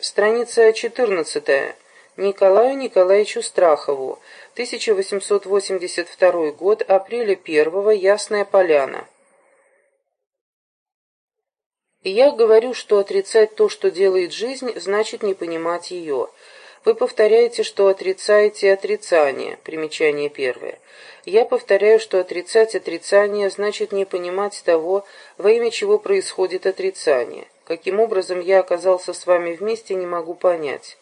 Страница 14. Николаю Николаевичу Страхову. 1882 год, апреля 1 Ясная Поляна. Я говорю, что отрицать то, что делает жизнь, значит не понимать ее. Вы повторяете, что отрицаете отрицание. Примечание первое. Я повторяю, что отрицать отрицание значит не понимать того, во имя чего происходит отрицание. Каким образом я оказался с вами вместе, не могу понять.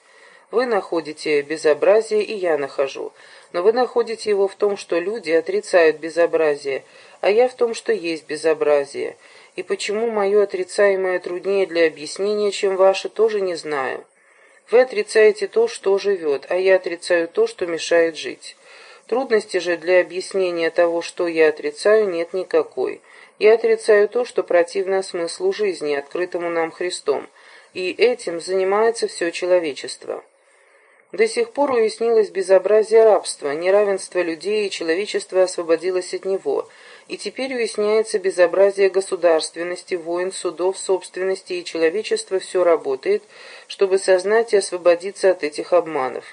Вы находите безобразие, и я нахожу. Но вы находите его в том, что люди отрицают безобразие, а я в том, что есть безобразие. И почему мое отрицаемое труднее для объяснения, чем ваше, тоже не знаю. Вы отрицаете то, что живет, а я отрицаю то, что мешает жить. Трудности же для объяснения того, что я отрицаю, нет никакой. Я отрицаю то, что противно смыслу жизни, открытому нам Христом, и этим занимается все человечество. До сих пор уяснилось безобразие рабства, неравенство людей, и человечество освободилось от него, и теперь уясняется безобразие государственности, войн, судов, собственности, и человечество все работает, чтобы сознать и освободиться от этих обманов.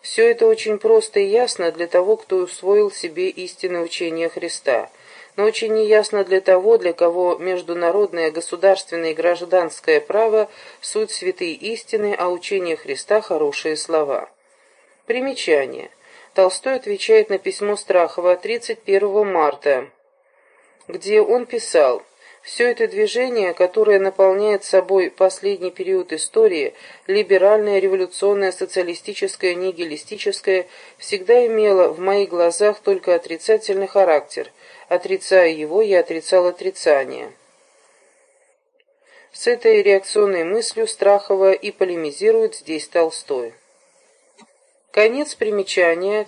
Все это очень просто и ясно для того, кто усвоил себе истинное учение Христа – но очень неясно для того, для кого международное, государственное и гражданское право – суть святые истины, а учение Христа – хорошие слова. Примечание. Толстой отвечает на письмо Страхова 31 марта, где он писал «Все это движение, которое наполняет собой последний период истории, либеральное, революционное, социалистическое, нигилистическое, всегда имело в моих глазах только отрицательный характер – Отрицая его, я отрицал отрицание. С этой реакционной мыслью Страхова и полемизирует здесь Толстой. Конец примечания.